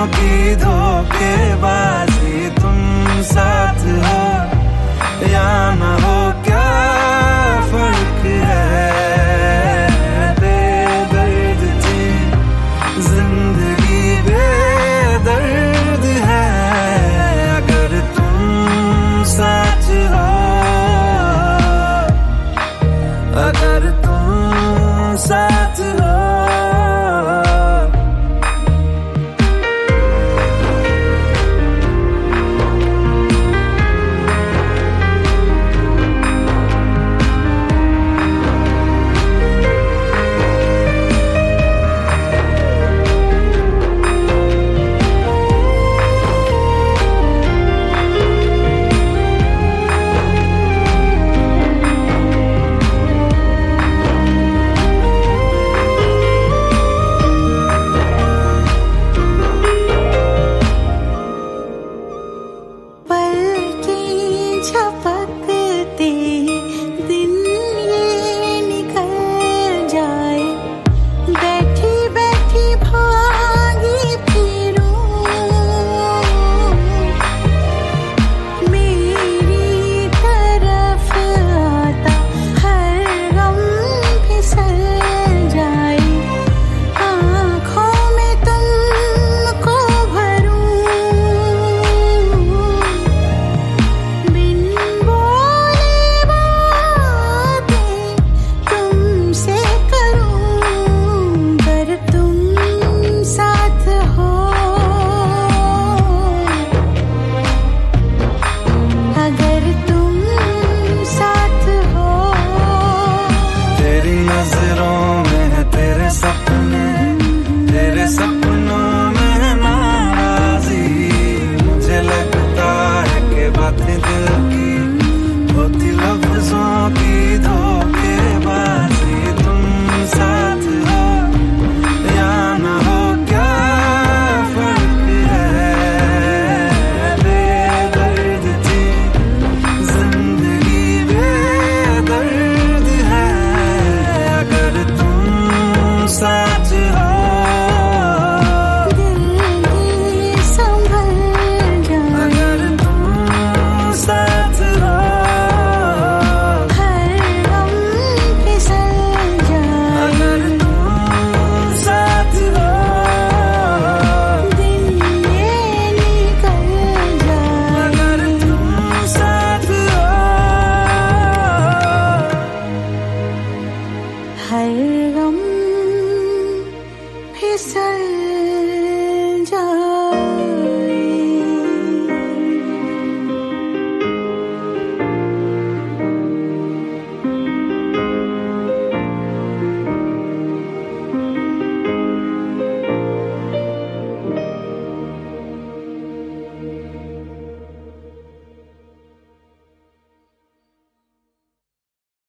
लफ्जों की धोखेबाजी तुम साथ हो या ना That's.